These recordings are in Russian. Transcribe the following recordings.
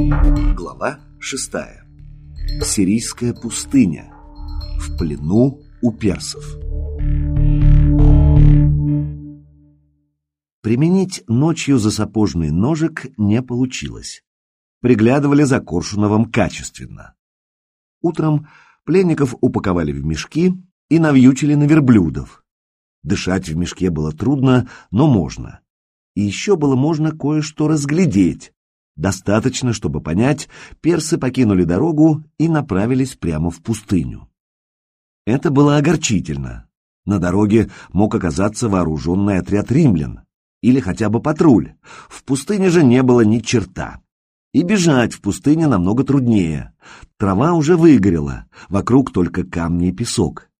Глава шестая. Сирийская пустыня. В плену у персов. Применить ночью за сапожный ножик не получилось. Приглядывали за Коршуновым качественно. Утром пленников упаковали в мешки и навьючили на верблюдов. Дышать в мешке было трудно, но можно. И еще было можно кое-что разглядеть. Достаточно, чтобы понять, персы покинули дорогу и направились прямо в пустыню. Это было огорчительно. На дороге мог оказаться вооруженный отряд римлян или хотя бы патруль. В пустыне же не было ни черта. И бежать в пустыне намного труднее. Трава уже выгорела, вокруг только камни и песок.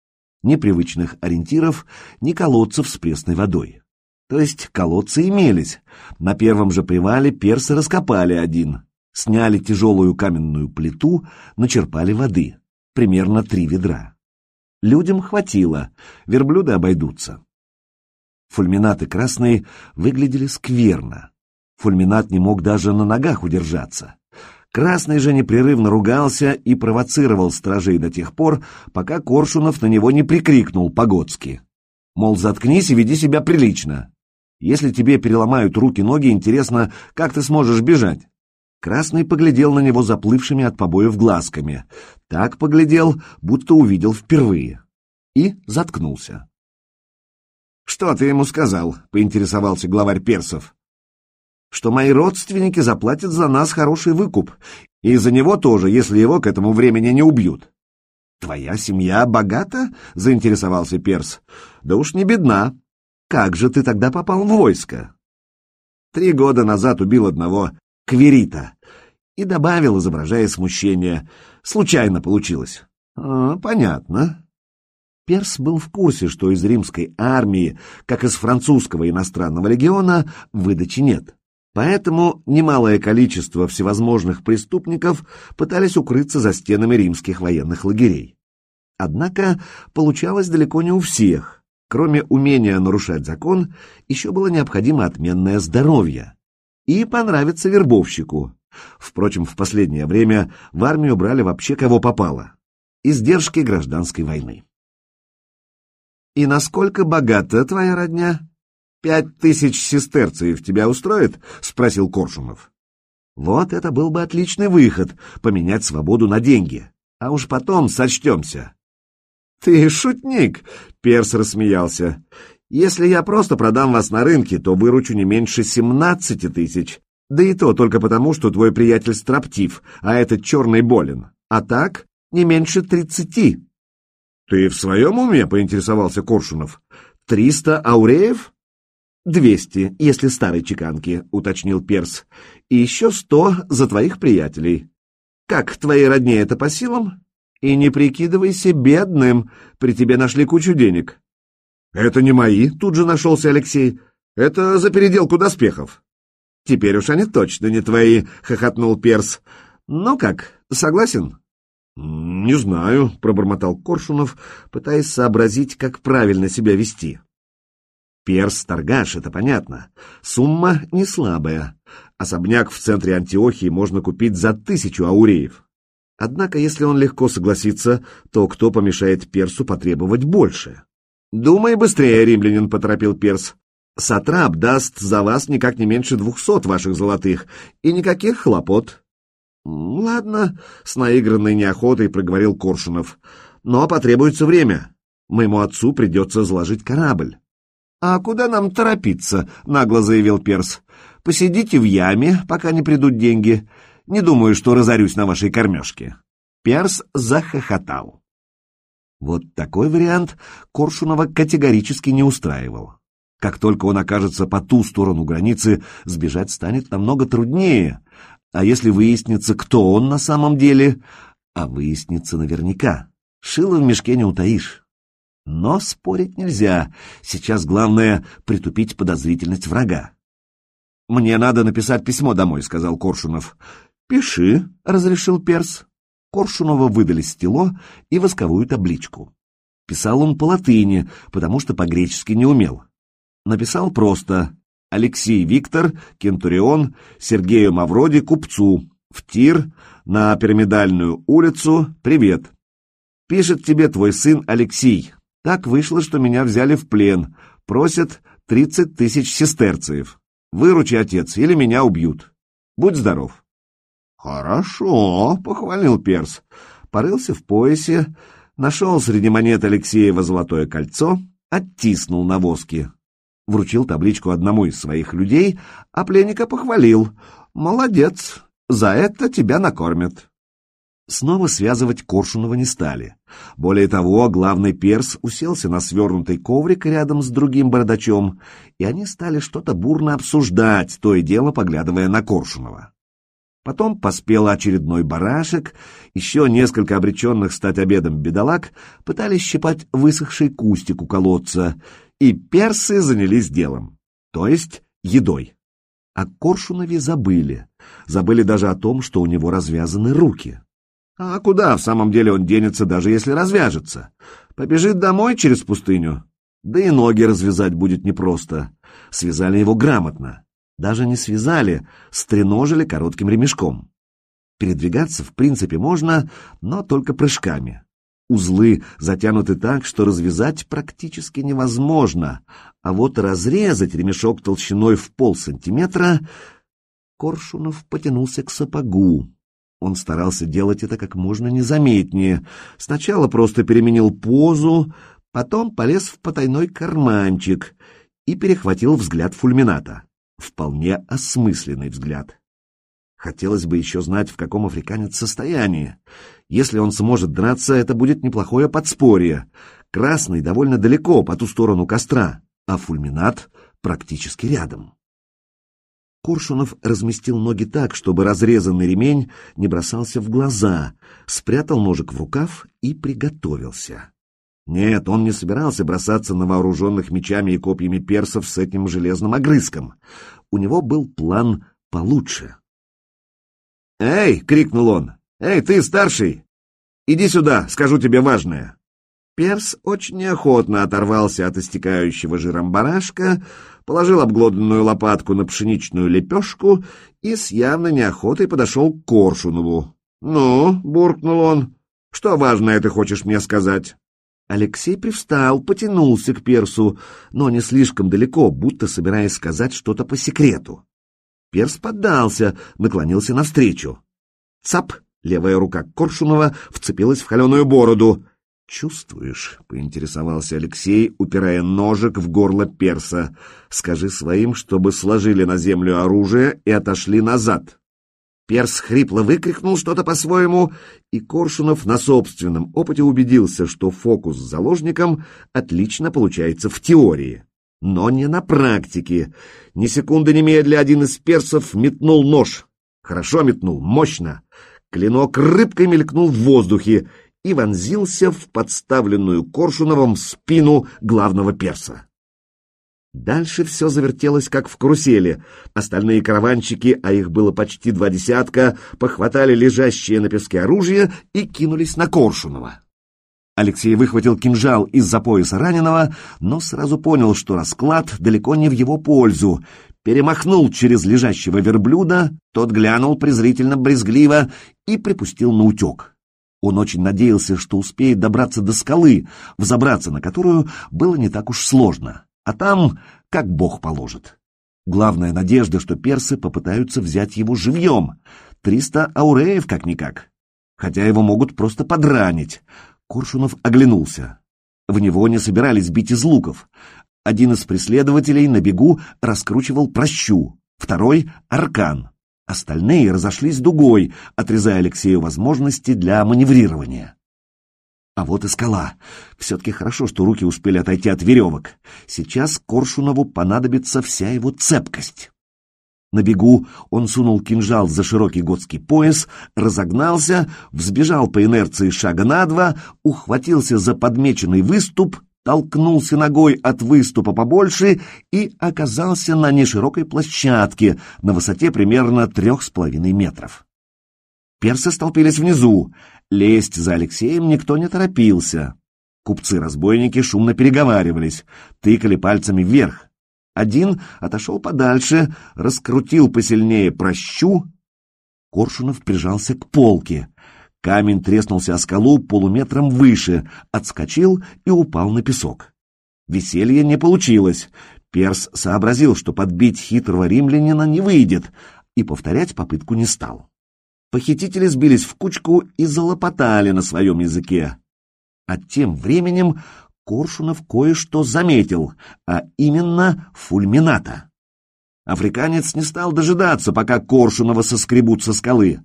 Ни привычных ориентиров, ни колодцев с пресной водой. То есть колодцы имелись. На первом же привале персы раскопали один, сняли тяжелую каменную плиту, начерпали воды, примерно три ведра. Людям хватило, верблюды обойдутся. Фульминаты красные выглядели скверно. Фульминат не мог даже на ногах удержаться. Красный же непрерывно ругался и провоцировал стражей до тех пор, пока Коршунов на него не прикрикнул по-годски. Мол, заткнись и веди себя прилично. Если тебе переломают руки-ноги, интересно, как ты сможешь бежать? Красный поглядел на него заплывшими от побоев глазками. Так поглядел, будто увидел впервые. И заткнулся. «Что ты ему сказал?» — поинтересовался главарь персов. «Что мои родственники заплатят за нас хороший выкуп, и за него тоже, если его к этому времени не убьют». «Твоя семья богата?» — заинтересовался перс. «Да уж не бедна. Как же ты тогда попал в войско? Три года назад убил одного Кверита. И добавил, изображая смущение. Случайно получилось. А, понятно. Перс был в курсе, что из римской армии, как из французского иностранного легиона, выдачи нет. Поэтому немалое количество всевозможных преступников пытались укрыться за стенами римских военных лагерей. Однако получалось далеко не у всех. Кроме умения нарушать закон, еще было необходимо отменное здоровье. И понравиться вербовщику. Впрочем, в последнее время в армию брали вообще кого попало. Издержки гражданской войны. «И насколько богата твоя родня?» «Пять тысяч сестерцев тебя устроит?» — спросил Коршунов. Вот это был бы отличный выход — поменять свободу на деньги. А уж потом сочтемся. «Ты шутник!» — Перс рассмеялся. «Если я просто продам вас на рынке, то выручу не меньше семнадцати тысяч. Да и то только потому, что твой приятель строптив, а этот черный болен. А так, не меньше тридцати». «Ты в своем уме?» — поинтересовался Коршунов. «Триста ауреев?» «Двести, если старой чеканки», — уточнил Перс. «И еще сто за твоих приятелей. Как, твоей родне это по силам?» И не прикидывайся бедным, при тебе нашли кучу денег. Это не мои, тут же нашелся Алексей. Это за переделку доспехов. Теперь уж они точно не твои, хохотнул Перс. Ну как, согласен? Не знаю, пробормотал Коршунов, пытаясь сообразить, как правильно себя вести. Перс торгаш, это понятно. Сумма не слабая. Особняк в центре Антиохии можно купить за тысячу ауреев. Однако, если он легко согласится, то кто помешает Персу потребовать больше? «Думай быстрее, римлянин», — поторопил Перс. «Сатрап даст за вас никак не меньше двухсот ваших золотых, и никаких хлопот». «Ладно», — с наигранной неохотой проговорил Коршунов. «Но потребуется время. Моему отцу придется заложить корабль». «А куда нам торопиться?» — нагло заявил Перс. «Посидите в яме, пока не придут деньги. Не думаю, что разорюсь на вашей кормежке». Перс захохотал. Вот такой вариант Коршунова категорически не устраивал. Как только он окажется по ту сторону границы, сбежать станет намного труднее. А если выяснится, кто он на самом деле, а выяснится наверняка, шило в мешке не утаишь. Но спорить нельзя. Сейчас главное — притупить подозрительность врага. «Мне надо написать письмо домой», — сказал Коршунов. «Пиши», — разрешил Перс. Коршунова выдали стело и восковую табличку. Писал он по латыни, потому что по-гречески не умел. Написал просто «Алексей Виктор, Кентурион, Сергею Мавроди, купцу, В тир, на пирамидальную улицу, привет. Пишет тебе твой сын Алексей. Так вышло, что меня взяли в плен. Просят тридцать тысяч сестерциев. Выручи, отец, или меня убьют. Будь здоров. Хорошо, похвалил Перс. Порылся в поясе, нашел среди монет Алексеева золотое кольцо, оттиснул на воске. Вручил табличку одному из своих людей, а пленника похвалил. «Молодец, за это тебя накормят». Снова связывать Коршунова не стали. Более того, главный перс уселся на свернутый коврик рядом с другим бородачом, и они стали что-то бурно обсуждать, то и дело поглядывая на Коршунова. Потом поспел очередной барашек, еще несколько обреченных стать обедом бедолаг пытались щипать высохший кустик у колодца, и персы занялись делом, то есть едой. О Коршунове забыли, забыли даже о том, что у него развязаны руки. А куда в самом деле он денется, даже если развяжется? Побежит домой через пустыню? Да и ноги развязать будет непросто. Связали его грамотно. Даже не связали, стреножили коротким ремешком. Передвигаться в принципе можно, но только прыжками. Узлы затянуты так, что развязать практически невозможно, а вот разрезать ремешок толщиной в полсантиметра... Коршунов потянулся к сапогу. Он старался делать это как можно незаметнее. Сначала просто переменил позу, потом полез в потайной карманчик и перехватил взгляд фульмината. Вполне осмысленный взгляд. Хотелось бы еще знать, в каком африканец состоянии. Если он сможет драться, это будет неплохое подспорье. Красный довольно далеко, по ту сторону костра, а фульминат практически рядом. Коршунов разместил ноги так, чтобы разрезанный ремень не бросался в глаза, спрятал ножик в рукав и приготовился. Нет, он не собирался бросаться на вооруженных мечами и копьями персов с этим железным огрызком. У него был план получше. «Эй!» — крикнул он. «Эй, ты, старший! Иди сюда, скажу тебе важное!» Перс очень неохотно оторвался от истекающего жиром барашка, положил обглоданную лопатку на пшеничную лепешку и с явной неохотой подошел к Коршунову. «Ну», — буркнул он, — «что важное ты хочешь мне сказать?» Алексей привстал, потянулся к персу, но не слишком далеко, будто собираясь сказать что-то по секрету. Перс поддался, наклонился навстречу. Цап! Левая рука Коршунова вцепилась в холеную бороду. «Чувствуешь?» — поинтересовался Алексей, упирая ножик в горло перса. «Скажи своим, чтобы сложили на землю оружие и отошли назад». Перс хрипло выкрикнул что-то по-своему, и Коршунов на собственном опыте убедился, что фокус с заложником отлично получается в теории, но не на практике. Ни секунды немедля один из персов метнул нож. Хорошо метнул, мощно. Клинок рыбкой мелькнул в воздухе, и вонзился в подставленную Коршуновым спину главного перса. Дальше все завертелось, как в карусели. Остальные караванщики, а их было почти два десятка, похватали лежащее на песке оружие и кинулись на Коршунова. Алексей выхватил кинжал из-за пояса раненого, но сразу понял, что расклад далеко не в его пользу. Перемахнул через лежащего верблюда, тот глянул презрительно-брезгливо и припустил на утек. Он очень надеялся, что успеет добраться до скалы, взобраться на которую было не так уж сложно, а там как бог положит. Главная надежда, что персы попытаются взять его живьем. Триста ауреев как-никак. Хотя его могут просто подранить. Коршунов оглянулся. В него не собирались бить из луков. Один из преследователей на бегу раскручивал прощу, второй — аркан. Остальные разошлись дугой, отрезая Алексею возможности для маневрирования. А вот и скала. Все-таки хорошо, что руки успели отойти от веревок. Сейчас Коршунову понадобится вся его цепкость. На бегу он сунул кинжал за широкий готский пояс, разогнался, взбежал по инерции шага на два, ухватился за подмеченный выступ толкнулся ногой от выступа побольше и оказался на неширокой площадке на высоте примерно трех с половиной метров. Персы столпились внизу. Лезть за Алексеем никто не торопился. Купцы-разбойники шумно переговаривались, тыкали пальцами вверх. Один отошел подальше, раскрутил посильнее прощу Коршунов прижался к полке. Камень треснулся о скалу полуметром выше, отскочил и упал на песок. Веселье не получилось. Перс сообразил, что подбить хитрого римлянина не выйдет, и повторять попытку не стал. Похитители сбились в кучку и залопотали на своем языке. А тем временем Коршунов кое-что заметил, а именно фульмината. Африканец не стал дожидаться, пока Коршунова соскребут со скалы.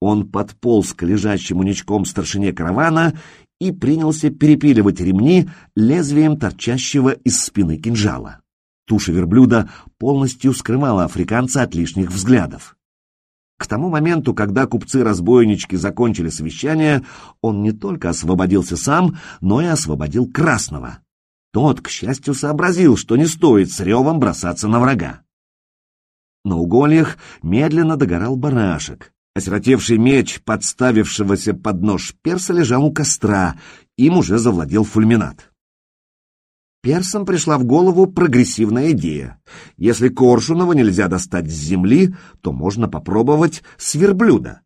Он подполз к лежащему ничком старшине каравана и принялся перепиливать ремни лезвием торчащего из спины кинжала. Туша верблюда полностью скрывала африканца от лишних взглядов. К тому моменту, когда купцы-разбойнички закончили совещание, он не только освободился сам, но и освободил Красного. Тот, к счастью, сообразил, что не стоит с ревом бросаться на врага. На угольях медленно догорал барашек. Осиротевший меч, подставившегося под нож перса, лежал у костра, им уже завладел фульминат. Персам пришла в голову прогрессивная идея. Если Коршунова нельзя достать с земли, то можно попробовать с верблюда.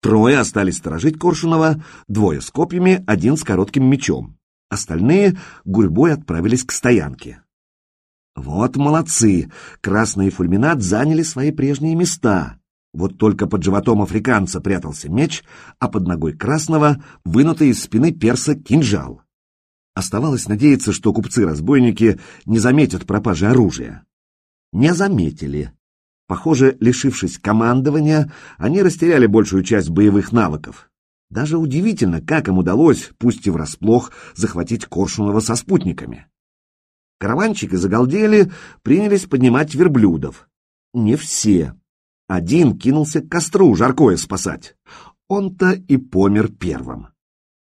Трое остались сторожить Коршунова, двое с копьями, один с коротким мечом. Остальные гурьбой отправились к стоянке. Вот молодцы! Красный и Фульминат заняли свои прежние места. Вот только под животом африканца прятался меч, а под ногой Красного вынутый из спины перса кинжал. Оставалось надеяться, что купцы-разбойники не заметят пропажи оружия. Не заметили. Похоже, лишившись командования, они растеряли большую часть боевых навыков. Даже удивительно, как им удалось, пусть и врасплох, захватить Коршунова со спутниками. Караванчики загалдели, принялись поднимать верблюдов. Не все. Один кинулся к костру жаркое спасать. Он-то и помер первым.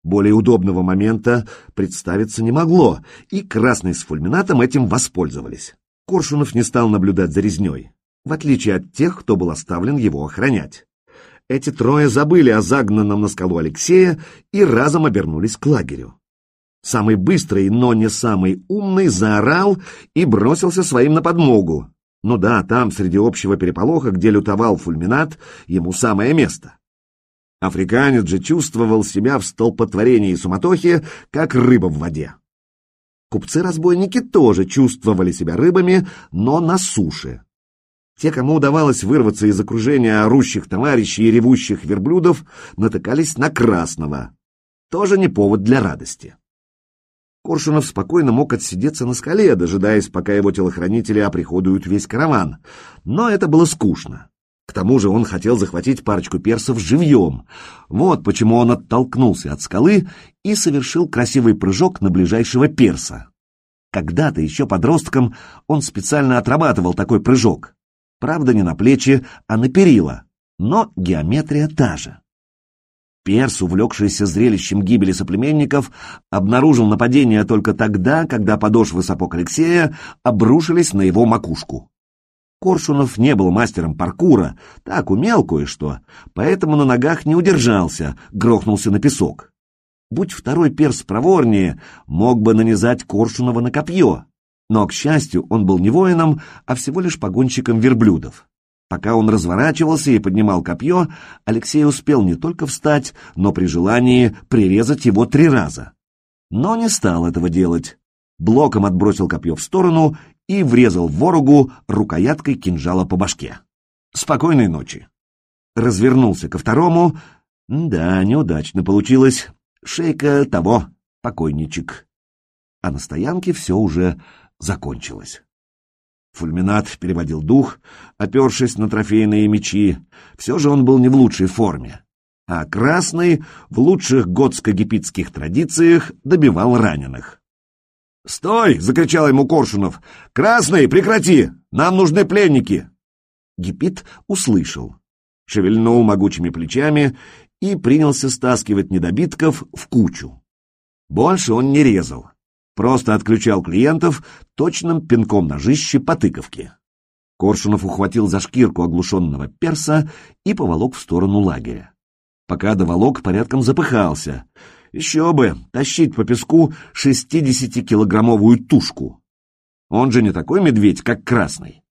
Более удобного момента представиться не могло, и красный с фульминатом этим воспользовались. Коршунов не стал наблюдать за резней, в отличие от тех, кто был оставлен его охранять. Эти трое забыли о загнанном на скалу Алексея и разом обернулись к лагерю. Самый быстрый, но не самый умный, заорал и бросился своим на подмогу. Ну да, там, среди общего переполоха, где лютовал фульминат, ему самое место. Африканец же чувствовал себя в столпотворении суматохи, как рыба в воде. Купцы-разбойники тоже чувствовали себя рыбами, но на суше. Те, кому удавалось вырваться из окружения орущих товарищей и ревущих верблюдов, натыкались на красного. Тоже не повод для радости. Коршунов спокойно мог отсидеться на скале, дожидаясь, пока его телохранители оприходуют весь караван, но это было скучно. К тому же он хотел захватить парочку персов живьем. Вот почему он оттолкнулся от скалы и совершил красивый прыжок на ближайшего перса. Когда-то еще подростком он специально отрабатывал такой прыжок. Правда, не на плечи, а на перила, но геометрия та же. Перс, увлекшийся зрелищем гибели соплеменников, обнаружил нападение только тогда, когда подошвы сапог Алексея обрушились на его макушку. Коршунов не был мастером паркура, так умел кое-что, поэтому на ногах не удержался, грохнулся на песок. Будь второй перс проворнее, мог бы нанизать Коршунова на копье, но, к счастью, он был не воином, а всего лишь погонщиком верблюдов. Пока он разворачивался и поднимал копье, Алексей успел не только встать, но при желании прирезать его три раза. Но не стал этого делать. Блоком отбросил копье в сторону и врезал ворогу рукояткой кинжала по башке. «Спокойной ночи!» Развернулся ко второму. Да, неудачно получилось. Шейка того, покойничек. А на стоянке все уже закончилось. Фульминат переводил дух, опершись на трофейные мечи. Все же он был не в лучшей форме. А Красный в лучших готско-гипитских традициях добивал раненых. «Стой!» — закричал ему Коршунов. «Красный, прекрати! Нам нужны пленники!» Гипит услышал, шевельнул могучими плечами и принялся стаскивать недобитков в кучу. Больше он не резал, просто отключал клиентов точным пинком ножище по тыковке. Коршунов ухватил за шкирку оглушенного перса и поволок в сторону лагеря. Пока доволок, порядком запыхался — еще бы, тащить по песку шестидесятикилограммовую тушку. Он же не такой медведь, как красный.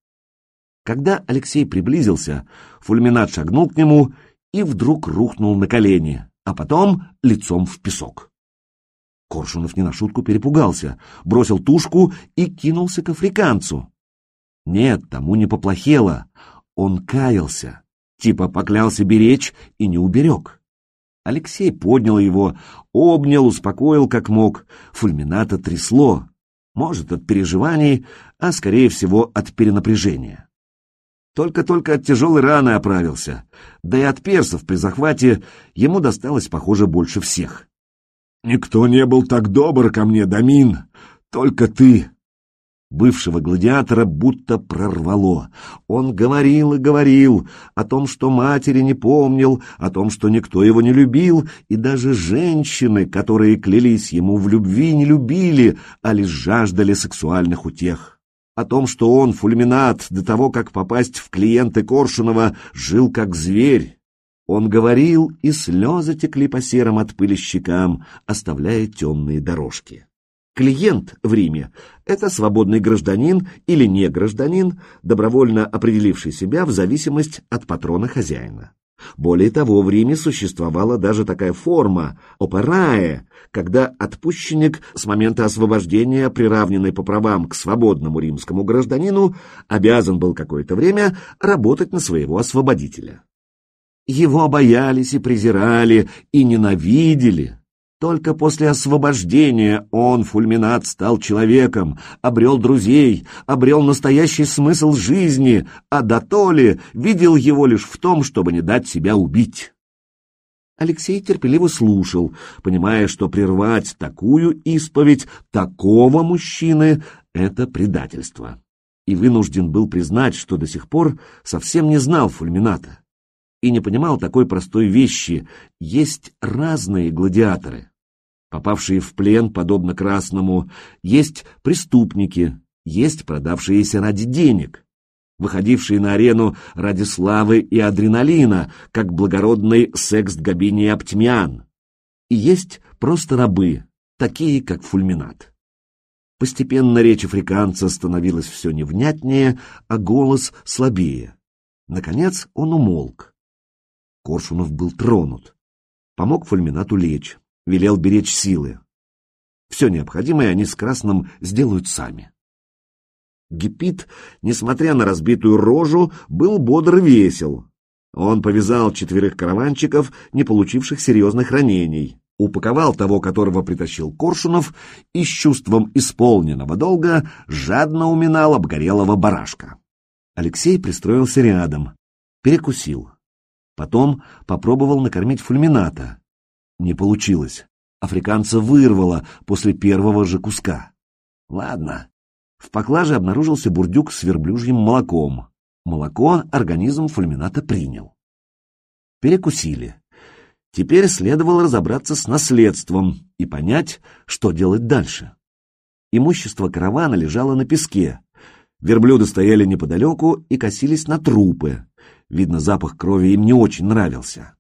Когда Алексей приблизился, фульминат шагнул к нему и вдруг рухнул на колени, а потом лицом в песок. Коршунов не на шутку перепугался, бросил тушку и кинулся к африканцу. Нет, тому не поплохело. Он каялся, типа поклялся беречь и не уберег. Алексей поднял его, обнял, успокоил как мог. Фульмината трясло. Может, от переживаний, а, скорее всего, от перенапряжения. Только-только от тяжелой раны оправился. Да и от персов при захвате ему досталось, похоже, больше всех. «Никто не был так добр ко мне, Дамин, только ты!» Бывшего гладиатора будто прорвало. Он говорил и говорил о том, что матери не помнил, о том, что никто его не любил, и даже женщины, которые клялись ему в любви, не любили, а лишь жаждали сексуальных утех. О том, что он, фульминат, до того, как попасть в клиенты Коршунова, жил как зверь. Он говорил, и слезы текли по серым от пыли щекам, оставляя темные дорожки. Клиент в Риме – это свободный гражданин или не гражданин, добровольно определивший себя в зависимость от патрона хозяина. Более того, в Риме существовала даже такая форма – операе, когда отпущенник с момента освобождения, приравненный по правам к свободному римскому гражданину, обязан был какое-то время работать на своего освободителя. Его боялись и презирали, и ненавидели, только после освобождения он, Фульминат, стал человеком, обрел друзей, обрел настоящий смысл жизни, а Датоли видел его лишь в том, чтобы не дать себя убить. Алексей терпеливо слушал, понимая, что прервать такую исповедь такого мужчины — это предательство. И вынужден был признать, что до сих пор совсем не знал Фульмината и не понимал такой простой вещи. Есть разные гладиаторы. Попавшие в плен, подобно Красному, есть преступники, есть продавшиеся ради денег, выходившие на арену ради славы и адреналина, как благородный секст Габини Оптимиан. И есть просто рабы, такие, как Фульминат. Постепенно речь африканца становилась все невнятнее, а голос слабее. Наконец он умолк. Коршунов был тронут. Помог Фульминату лечь, велел беречь силы. Все необходимое они с Красным сделают сами. Гипит, несмотря на разбитую рожу, был бодр и весел. Он повязал четверых караванчиков, не получивших серьезных ранений, упаковал того, которого притащил Коршунов, и с чувством исполненного долга жадно уминал обгорелого барашка. Алексей пристроился рядом, перекусил. Потом попробовал накормить фульмината. Не получилось. Африканца вырвало после первого же куска. Ладно. В поклаже обнаружился бурдюк с верблюжьим молоком. Молоко организм фульмината принял. Перекусили. Теперь следовало разобраться с наследством и понять, что делать дальше. Имущество каравана лежало на песке. Верблюды стояли неподалеку и косились на трупы. Видно, запах крови им не очень нравился.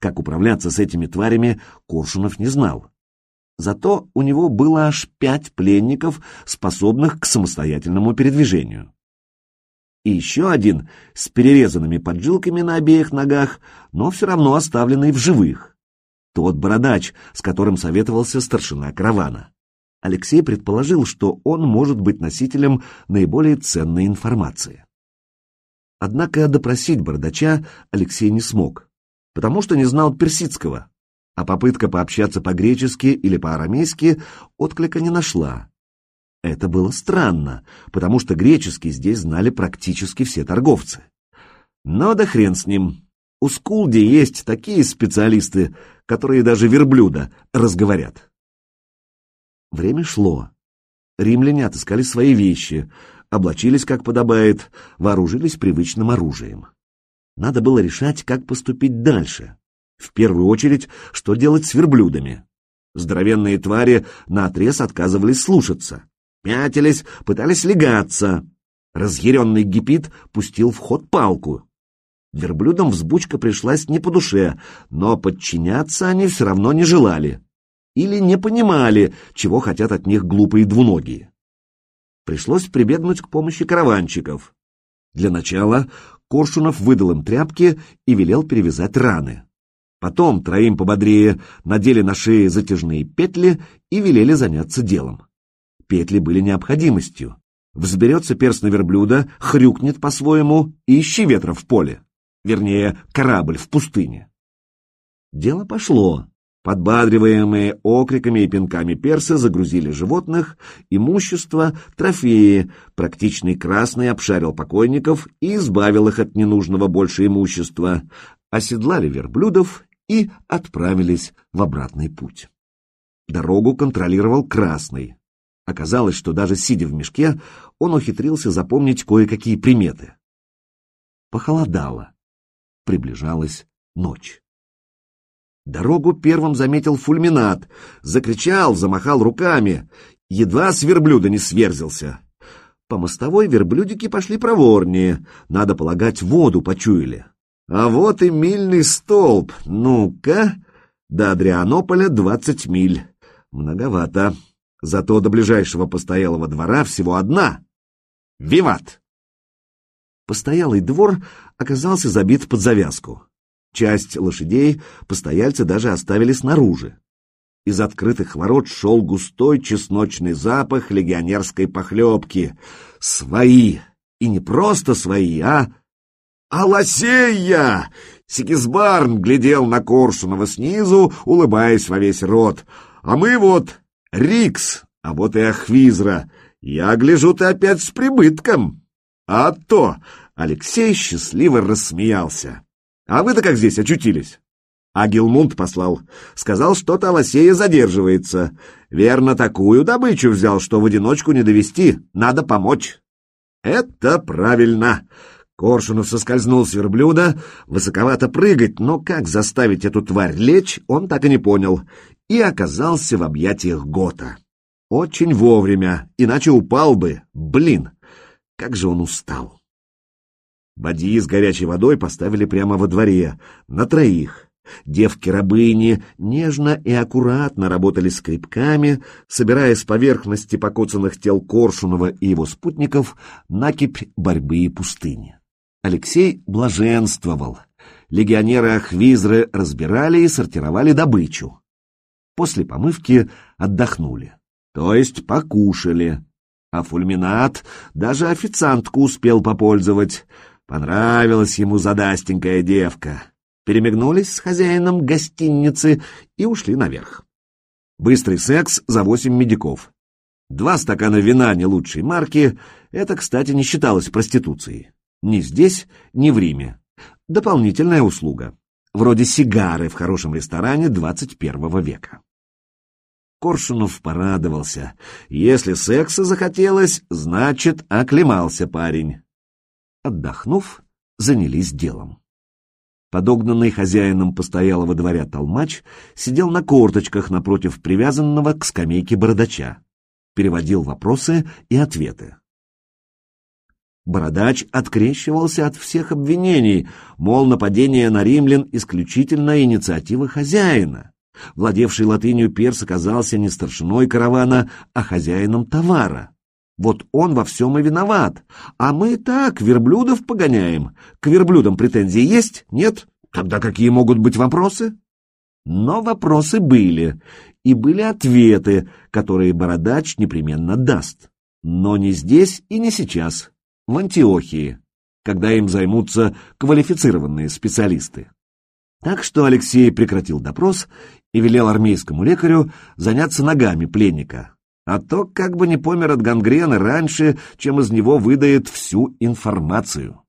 Как управляться с этими тварями, Коршунов не знал. Зато у него было аж пять пленников, способных к самостоятельному передвижению. И еще один с перерезанными поджилками на обеих ногах, но все равно оставленный в живых. Тот бородач, с которым советовался старшина каравана. Алексей предположил, что он может быть носителем наиболее ценной информации. Однако допросить бардача Алексей не смог, потому что не знал персидского, а попытка пообщаться по-гречески или по-арамейски отклика не нашла. Это было странно, потому что греческий здесь знали практически все торговцы. Но да хрен с ним. У Скулди есть такие специалисты, которые даже верблюда разговорят. Время шло. Римляне отыскали свои вещи, облачились как подобает, вооружились привычным оружием. Надо было решать, как поступить дальше. В первую очередь, что делать с верблюдами. Здоровенные твари наотрез отказывались слушаться. Пятились, пытались легаться. Разъяренный гипит пустил в ход палку. Верблюдам взбучка пришлась не по душе, но подчиняться они все равно не желали. Или не понимали, чего хотят от них глупые двуногие пришлось прибегнуть к помощи караванчиков. Для начала Коршунов выдал им тряпки и велел перевязать раны. Потом троим пободрее надели на шее затяжные петли и велели заняться делом. Петли были необходимостью. Взберется перст на верблюда, хрюкнет по-своему и ищи ветра в поле. Вернее, корабль в пустыне. Дело пошло. Подбадриваемые окриками и пинками персы загрузили животных, имущество, трофеи. Практичный красный обшарил покойников и избавил их от ненужного больше имущества. Оседлали верблюдов и отправились в обратный путь. Дорогу контролировал красный. Оказалось, что даже сидя в мешке, он ухитрился запомнить кое-какие приметы. Похолодало. Приближалась ночь. Дорогу первым заметил фульминат, закричал, замахал руками, едва с верблюда не сверзился. По мостовой верблюдики пошли проворнее, надо полагать, воду почуяли. А вот и мильный столб, ну-ка, до Адрианополя двадцать миль. Многовато. Зато до ближайшего постоялого двора всего одна. Виват! Постоялый двор оказался забит под завязку. Часть лошадей постояльцы даже оставили снаружи. Из открытых ворот шел густой чесночный запах легионерской похлебки. Свои! И не просто свои, а... «Аласея!» Сигизбарн глядел на Коршунова снизу, улыбаясь во весь рот. «А мы вот Рикс, а вот и Ахвизра. Я гляжу, ты опять с прибытком». «А то!» — Алексей счастливо рассмеялся. А вы-то как здесь очутились? А Гилмунд послал. Сказал, что-то Алосея задерживается. Верно, такую добычу взял, что в одиночку не довести. Надо помочь. Это правильно. Коршунов соскользнул с верблюда, высоковато прыгать, но как заставить эту тварь лечь, он так и не понял, и оказался в объятиях Гота. Очень вовремя, иначе упал бы. Блин, как же он устал. Бадьи с горячей водой поставили прямо во дворе, на троих. Девки-рабыни нежно и аккуратно работали скребками, собирая с поверхности покоцанных тел Коршунова и его спутников накипь борьбы и пустыни. Алексей блаженствовал. Легионеры Ахвизры разбирали и сортировали добычу. После помывки отдохнули, то есть покушали. А фульминат даже официантку успел попользовать — Понравилась ему задастенькая девка. Перемигнулись с хозяином гостиницы и ушли наверх. Быстрый секс за восемь медиков. Два стакана вина не лучшей марки — это, кстати, не считалось проституцией. Ни здесь, ни в Риме. Дополнительная услуга. Вроде сигары в хорошем ресторане 21 века. Коршунов порадовался. Если секса захотелось, значит, оклемался парень. Отдохнув, занялись делом. Подогнанный хозяином постоялого дворя толмач сидел на корточках напротив привязанного к скамейке бородача, переводил вопросы и ответы. Бородач открещивался от всех обвинений, мол, нападение на римлян — исключительно инициатива хозяина. Владевший латынью перс оказался не старшиной каравана, а хозяином товара. Вот он во всем и виноват. А мы так, верблюдов погоняем. К верблюдам претензии есть? Нет? Тогда какие могут быть вопросы? Но вопросы были, и были ответы, которые Бородач непременно даст. Но не здесь и не сейчас, в Антиохии, когда им займутся квалифицированные специалисты. Так что Алексей прекратил допрос и велел армейскому лекарю заняться ногами пленника, а то как бы не помер от гангрены раньше, чем из него выдает всю информацию.